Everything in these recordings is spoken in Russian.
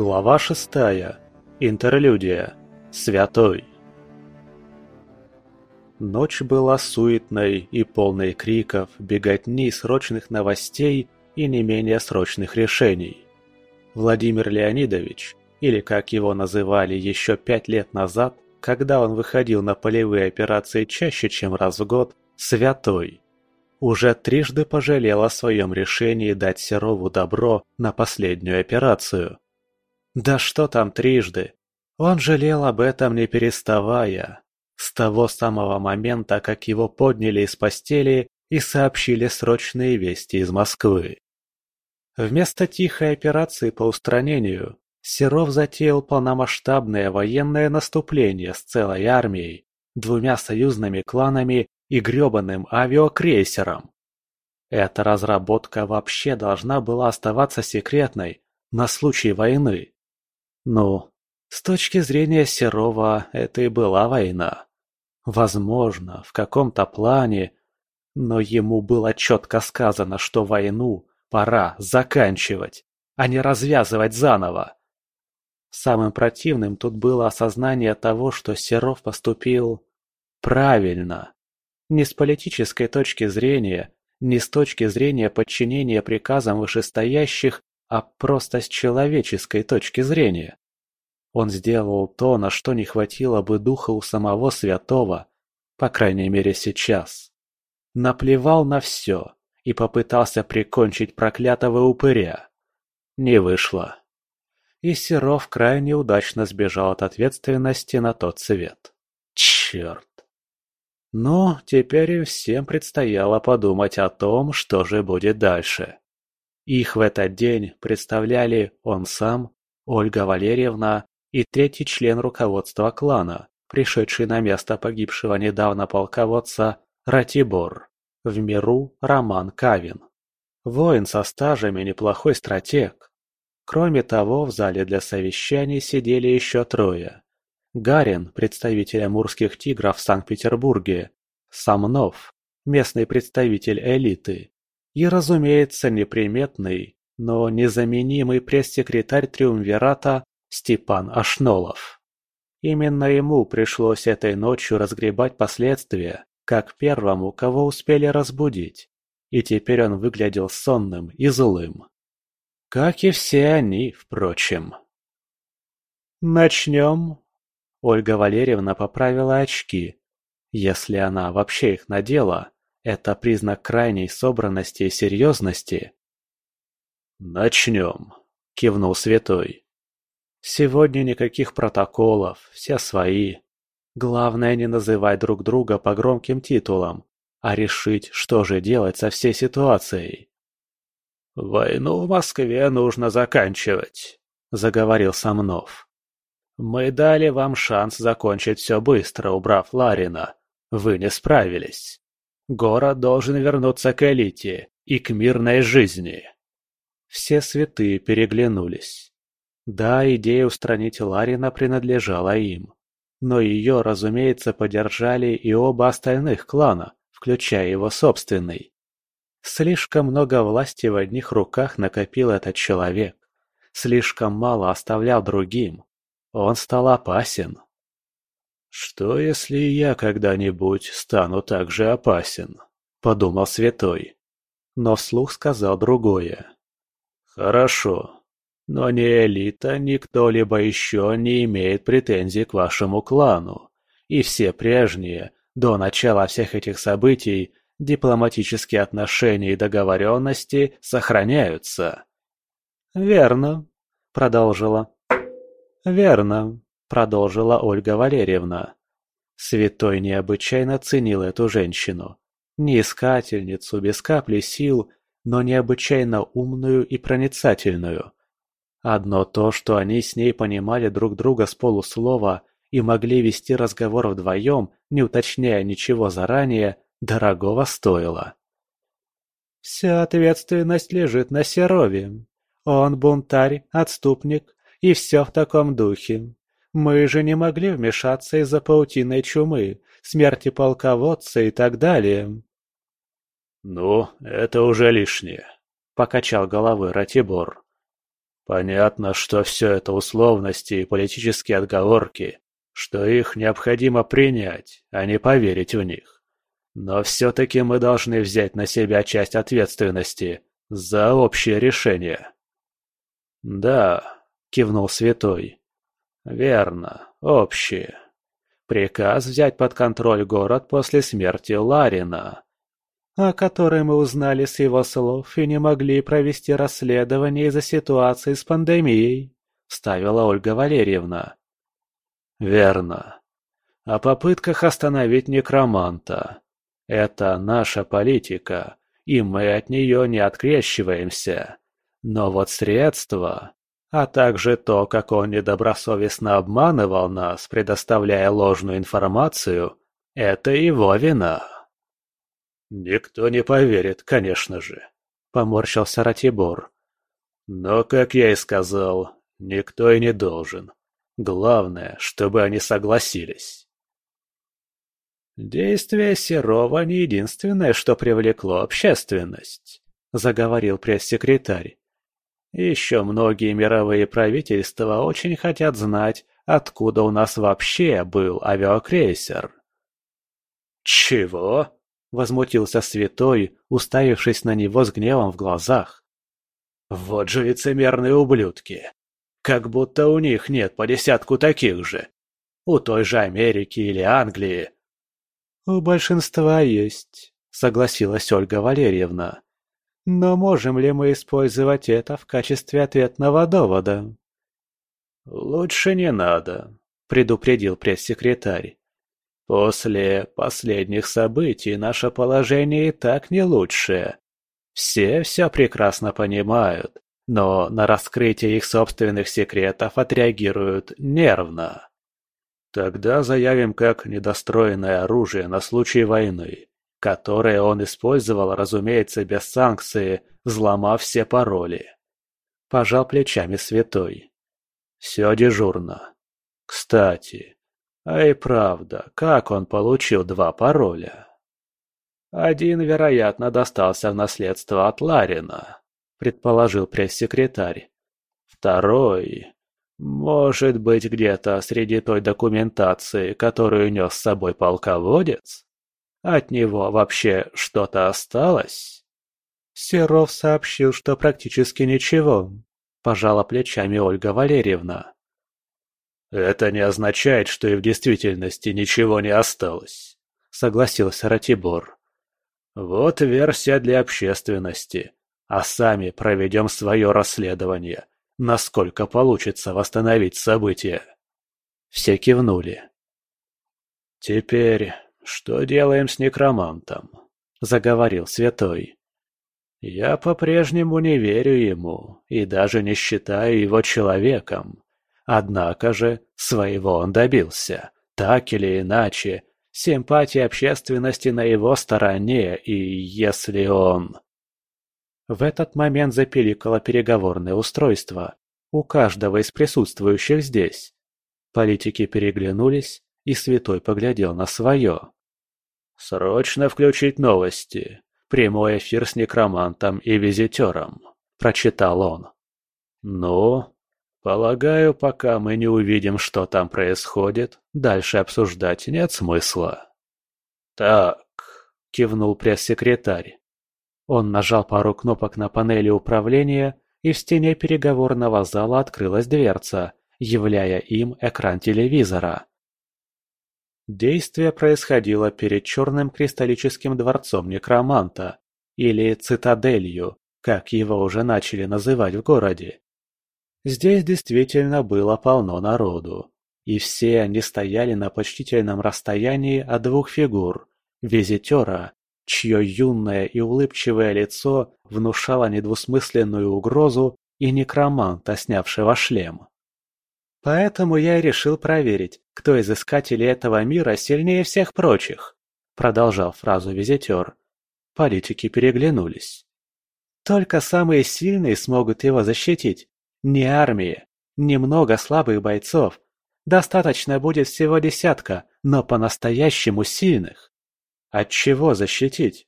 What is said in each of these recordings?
Глава шестая. Интерлюдия. Святой. Ночь была суетной и полной криков, беготни срочных новостей и не менее срочных решений. Владимир Леонидович, или как его называли еще пять лет назад, когда он выходил на полевые операции чаще, чем раз в год, святой. Уже трижды пожалел о своем решении дать Серову добро на последнюю операцию. Да что там трижды? Он жалел об этом не переставая. С того самого момента, как его подняли из постели и сообщили срочные вести из Москвы. Вместо тихой операции по устранению Серов затеял полномасштабное военное наступление с целой армией, двумя союзными кланами и грёбаным авиакрейсером. Эта разработка вообще должна была оставаться секретной на случай войны. Ну, с точки зрения Серова, это и была война. Возможно, в каком-то плане, но ему было четко сказано, что войну пора заканчивать, а не развязывать заново. Самым противным тут было осознание того, что Серов поступил правильно. Не с политической точки зрения, не с точки зрения подчинения приказам вышестоящих, а просто с человеческой точки зрения. Он сделал то, на что не хватило бы духа у самого святого, по крайней мере сейчас. Наплевал на все и попытался прикончить проклятого упыря. Не вышло. И Серов крайне удачно сбежал от ответственности на тот свет. Черт. Но теперь всем предстояло подумать о том, что же будет дальше. Их в этот день представляли он сам, Ольга Валерьевна и третий член руководства клана, пришедший на место погибшего недавно полководца Ратибор, в миру Роман Кавин. Воин со стажем и неплохой стратег. Кроме того, в зале для совещаний сидели еще трое. Гарин, представитель амурских тигров в Санкт-Петербурге, Самнов, местный представитель элиты, и, разумеется, неприметный, но незаменимый пресс-секретарь Триумвирата Степан Ашнолов. Именно ему пришлось этой ночью разгребать последствия, как первому, кого успели разбудить, и теперь он выглядел сонным и злым. Как и все они, впрочем. «Начнем?» Ольга Валерьевна поправила очки. Если она вообще их надела, это признак крайней собранности и серьезности. «Начнем», — кивнул Святой. «Сегодня никаких протоколов, все свои. Главное не называть друг друга по громким титулам, а решить, что же делать со всей ситуацией». «Войну в Москве нужно заканчивать», — заговорил Самнов. Мы дали вам шанс закончить все быстро, убрав Ларина. Вы не справились. Город должен вернуться к элите и к мирной жизни. Все святые переглянулись. Да, идея устранить Ларина принадлежала им. Но ее, разумеется, поддержали и оба остальных клана, включая его собственный. Слишком много власти в одних руках накопил этот человек. Слишком мало оставлял другим. Он стал опасен. «Что, если я когда-нибудь стану так же опасен?» – подумал Святой. Но вслух сказал другое. «Хорошо, но ни элита, ни кто-либо еще не имеет претензий к вашему клану, и все прежние, до начала всех этих событий, дипломатические отношения и договоренности сохраняются». «Верно», – продолжила «Верно», – продолжила Ольга Валерьевна. Святой необычайно ценил эту женщину. Не искательницу, без капли сил, но необычайно умную и проницательную. Одно то, что они с ней понимали друг друга с полуслова и могли вести разговор вдвоем, не уточняя ничего заранее, дорогого стоило. «Вся ответственность лежит на Серове. Он бунтарь, отступник, и все в таком духе. Мы же не могли вмешаться из-за паутиной чумы, смерти полководца и так далее. «Ну, это уже лишнее», — покачал головой Ратибор. Понятно, что все это условности и политические отговорки, что их необходимо принять, а не поверить в них. Но все-таки мы должны взять на себя часть ответственности за общее решение. «Да», — кивнул Святой. «Верно, общее. Приказ взять под контроль город после смерти Ларина, о которой мы узнали с его слов и не могли провести расследование из-за ситуации с пандемией», — ставила Ольга Валерьевна. «Верно. О попытках остановить некроманта. Это наша политика, и мы от нее не открещиваемся. Но вот средства, а также то, как он недобросовестно обманывал нас, предоставляя ложную информацию, это его вина. «Никто не поверит, конечно же», — поморщился Ратибор. «Но, как я и сказал, никто и не должен. Главное, чтобы они согласились». «Действие Серова не единственное, что привлекло общественность», — заговорил пресс-секретарь. Еще многие мировые правительства очень хотят знать, откуда у нас вообще был авиакрейсер. «Чего?» – возмутился Святой, уставившись на него с гневом в глазах. «Вот же лицемерные ублюдки! Как будто у них нет по десятку таких же. У той же Америки или Англии». «У большинства есть», – согласилась Ольга Валерьевна. Но можем ли мы использовать это в качестве ответного довода? «Лучше не надо», — предупредил пресс-секретарь. «После последних событий наше положение и так не лучшее. Все все прекрасно понимают, но на раскрытие их собственных секретов отреагируют нервно. Тогда заявим как недостроенное оружие на случай войны которые он использовал, разумеется, без санкции, взломав все пароли. Пожал плечами святой. Все дежурно. Кстати, а и правда, как он получил два пароля? Один, вероятно, достался в наследство от Ларина, предположил пресс-секретарь. Второй, может быть, где-то среди той документации, которую нес с собой полководец? От него вообще что-то осталось?» Серов сообщил, что практически ничего. Пожала плечами Ольга Валерьевна. «Это не означает, что и в действительности ничего не осталось», — согласился Ратибор. «Вот версия для общественности, а сами проведем свое расследование, насколько получится восстановить события». Все кивнули. «Теперь «Что делаем с некромантом?» – заговорил святой. «Я по-прежнему не верю ему и даже не считаю его человеком. Однако же своего он добился, так или иначе. Симпатия общественности на его стороне, и если он...» В этот момент запиликало переговорное устройство. У каждого из присутствующих здесь. Политики переглянулись, и Святой поглядел на свое. «Срочно включить новости. Прямой эфир с некромантом и визитером», – прочитал он. «Ну, полагаю, пока мы не увидим, что там происходит, дальше обсуждать нет смысла». «Так», – кивнул пресс-секретарь. Он нажал пару кнопок на панели управления, и в стене переговорного зала открылась дверца, являя им экран телевизора. Действие происходило перед черным кристаллическим дворцом некроманта, или цитаделью, как его уже начали называть в городе. Здесь действительно было полно народу, и все они стояли на почтительном расстоянии от двух фигур – визитера, чье юное и улыбчивое лицо внушало недвусмысленную угрозу, и некроманта, снявшего шлем. Поэтому я и решил проверить, кто из искателей этого мира сильнее всех прочих. Продолжал фразу визитер. Политики переглянулись. Только самые сильные смогут его защитить. Не армии, немного слабых бойцов. Достаточно будет всего десятка, но по-настоящему сильных. От чего защитить?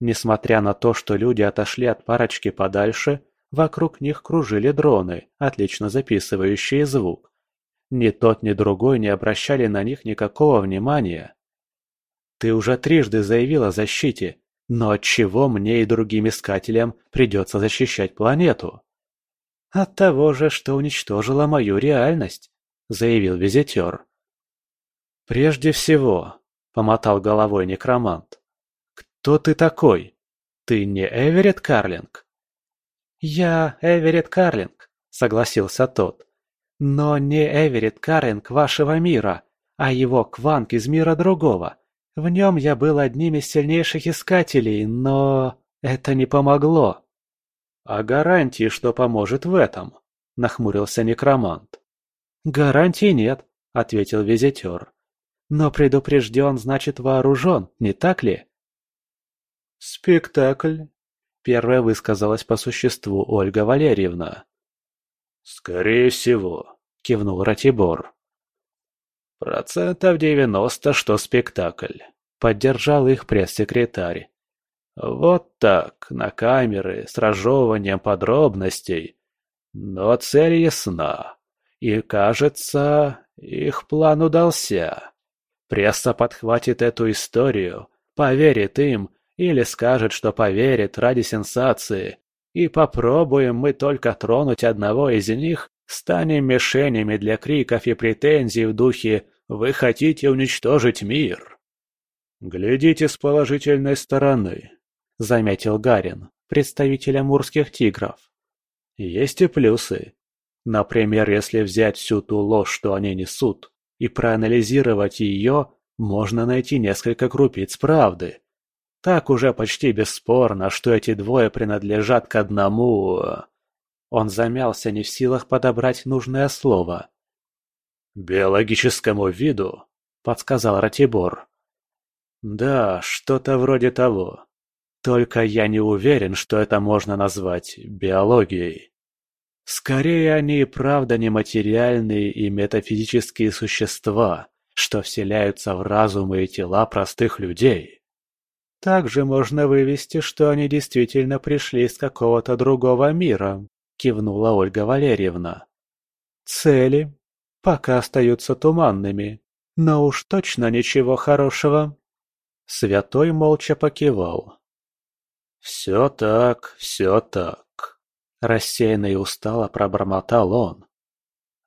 Несмотря на то, что люди отошли от парочки подальше, Вокруг них кружили дроны, отлично записывающие звук. Ни тот, ни другой не обращали на них никакого внимания. «Ты уже трижды заявил о защите, но от чего мне и другим искателям придется защищать планету?» «От того же, что уничтожила мою реальность», — заявил визитер. «Прежде всего», — помотал головой некромант, — «кто ты такой? Ты не Эверетт Карлинг?» «Я Эверетт Карлинг», — согласился тот. «Но не Эверетт Карлинг вашего мира, а его Кванг из мира другого. В нем я был одним из сильнейших искателей, но это не помогло». «А гарантии, что поможет в этом?» – нахмурился некромант. «Гарантий нет», – ответил визитер. «Но предупрежден, значит вооружен, не так ли?» «Спектакль», – первая высказалась по существу Ольга Валерьевна. «Скорее всего», – кивнул Ратибор. «Процентов девяносто, что спектакль», – поддержал их пресс-секретарь. Вот так, на камеры, с разжевыванием подробностей. Но цель ясна. И, кажется, их план удался. Пресса подхватит эту историю, поверит им или скажет, что поверит ради сенсации. И попробуем мы только тронуть одного из них, станем мишенями для криков и претензий в духе «Вы хотите уничтожить мир?» Глядите с положительной стороны, – заметил Гарин, представитель амурских тигров. «Есть и плюсы. Например, если взять всю ту ложь, что они несут, и проанализировать ее, можно найти несколько крупиц правды. Так уже почти бесспорно, что эти двое принадлежат к одному...» Он замялся, не в силах подобрать нужное слово. «Биологическому виду?» – подсказал Ратибор. «Да, что-то вроде того. Только я не уверен, что это можно назвать биологией. Скорее, они и правда нематериальные и метафизические существа, что вселяются в разумы и тела простых людей. Также можно вывести, что они действительно пришли из какого-то другого мира, кивнула Ольга Валерьевна. Цели пока остаются туманными, но уж точно ничего хорошего. Святой молча покивал. «Все так, все так», – рассеянно и устало пробормотал он.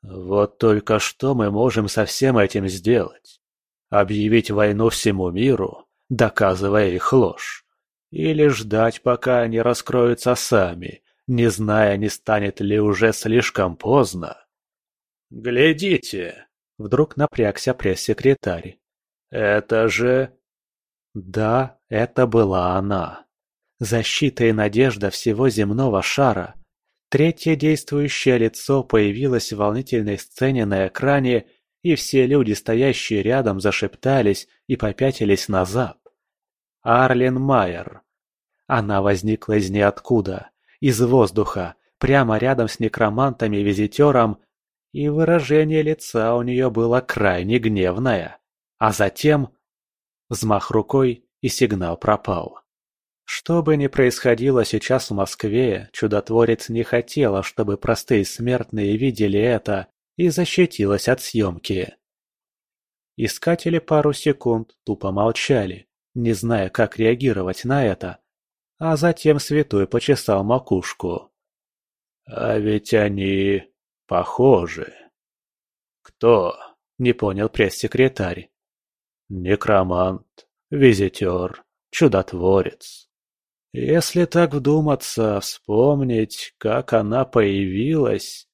«Вот только что мы можем со всем этим сделать? Объявить войну всему миру, доказывая их ложь? Или ждать, пока они раскроются сами, не зная, не станет ли уже слишком поздно?» «Глядите!» – вдруг напрягся пресс-секретарь. «Это же...» Да, это была она. Защита и надежда всего земного шара. Третье действующее лицо появилось в волнительной сцене на экране, и все люди, стоящие рядом, зашептались и попятились назад. Арлен Майер. Она возникла из ниоткуда, из воздуха, прямо рядом с некромантом и визитером, и выражение лица у нее было крайне гневное. А затем... Взмах рукой, и сигнал пропал. Что бы ни происходило сейчас в Москве, чудотворец не хотела, чтобы простые смертные видели это и защитилась от съемки. Искатели пару секунд тупо молчали, не зная, как реагировать на это, а затем святой почесал макушку. «А ведь они похожи». «Кто?» — не понял пресс-секретарь. «Некромант, визитер, чудотворец». Если так вдуматься, вспомнить, как она появилась...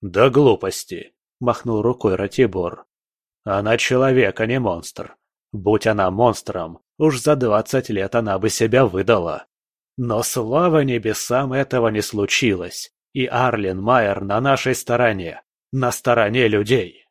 «Да глупости!» – махнул рукой Ратибор. «Она человек, а не монстр. Будь она монстром, уж за двадцать лет она бы себя выдала. Но слава небесам этого не случилось, и Арлен Майер на нашей стороне, на стороне людей».